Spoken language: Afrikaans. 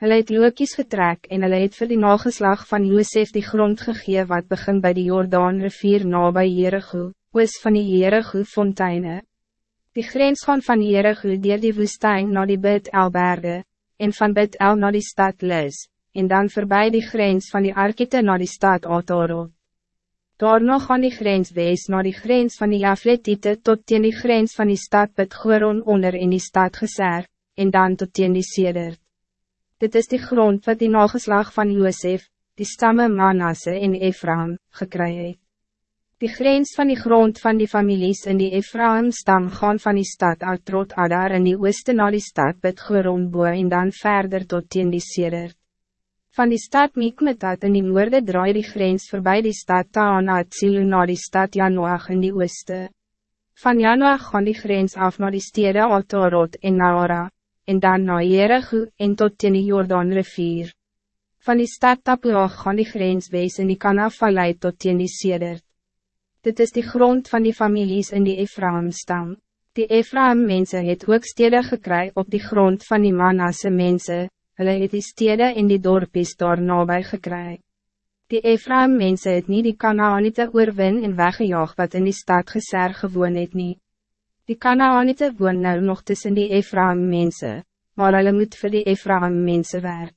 Hulle het lookies getrek en hulle het vir die nageslag van Josef die grond gegee wat begin bij de Jordaan rivier na by Jericho, oos van die Jericho fonteine. Die grens gaan van Jericho dier die woestijn naar die Bid Elberge, en van Bid El naar die stad Lis, en dan voorbij die grens van die Arkite naar die stad Atarot. Daarna gaan die grens wees naar die grens van die Jafletite tot teen die grens van die stad Bid Goron onder in die stad Geser, en dan tot teen die Sedert. Dit is die grond wat die nageslag van Josef, die stamme Manasse en Ephraim, gekry het. Die grens van die grond van die families in die Ephraim-stam gaan van die stad Altrot Adar in die ooste na die stad Bidgeronboe en dan verder tot teen die Sedert. Van die stad Mikmetat in die noorde draai die grens voorbij die stad Taanat Silu na die stad Janoach in die ooste. Van Janoach gaan die grens af naar die stede Altarot en Naara en dan na Jericho en tot teen die Jordaan rivier. Van die stad Tapuach gaan die grens wees in die Kanafvallei tot teen die Sedert. Dit is die grond van die families in die Ephraim-stam. Die Ephraim-mense het ook stede gekry op die grond van die Manasse mense, hulle het die stede en die dorpies daar nabij gekry. Die Ephraim-mense het nie die Kanaanite oorwin en weggejaag wat in die stad geser gewoon het nie. Die Kanaanite woon nou nog tussen die Ephraim mense, maar hulle moet vir die Ephraim mense werk.